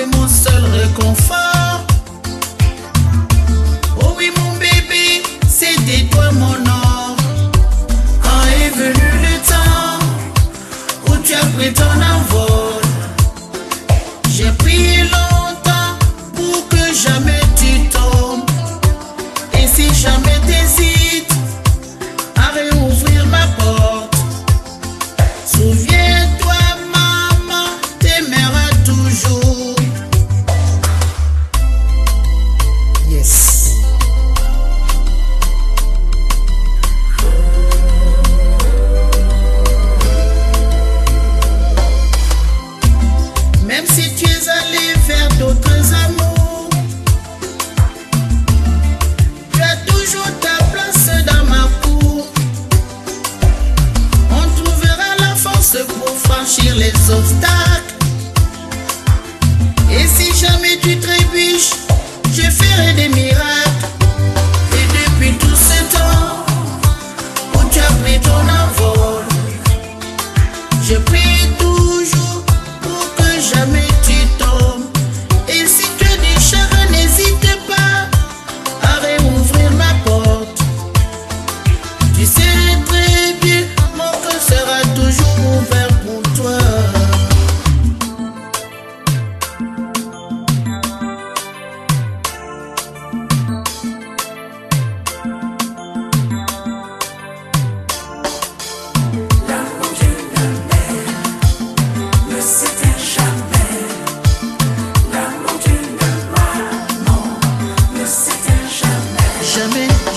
mon seul réconfort. Oh oui, mon bébé, c'était toi mon or. Quand est venu le temps où tu as pris ton envol, j'ai prié longtemps pour que jamais tu tombes. Et si jamais désir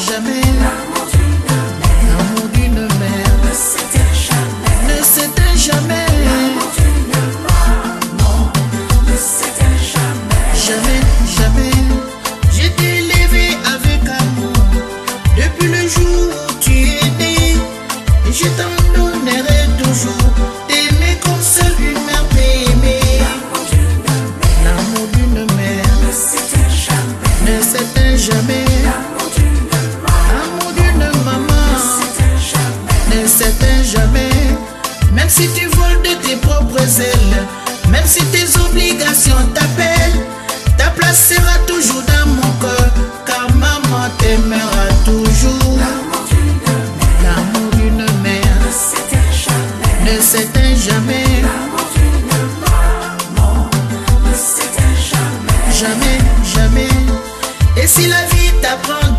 jamais. L'amour d'une mère ne s'éteint jamais. Ne s'éteint jamais. Même si tu voles de tes propres ailes, même si tes obligations t'appellent, ta place sera toujours dans mon cœur, car maman t'aimera toujours. L'amour d'une mère, mère ne s'éteint jamais. Jamais, jamais. Et si la vie t'apprend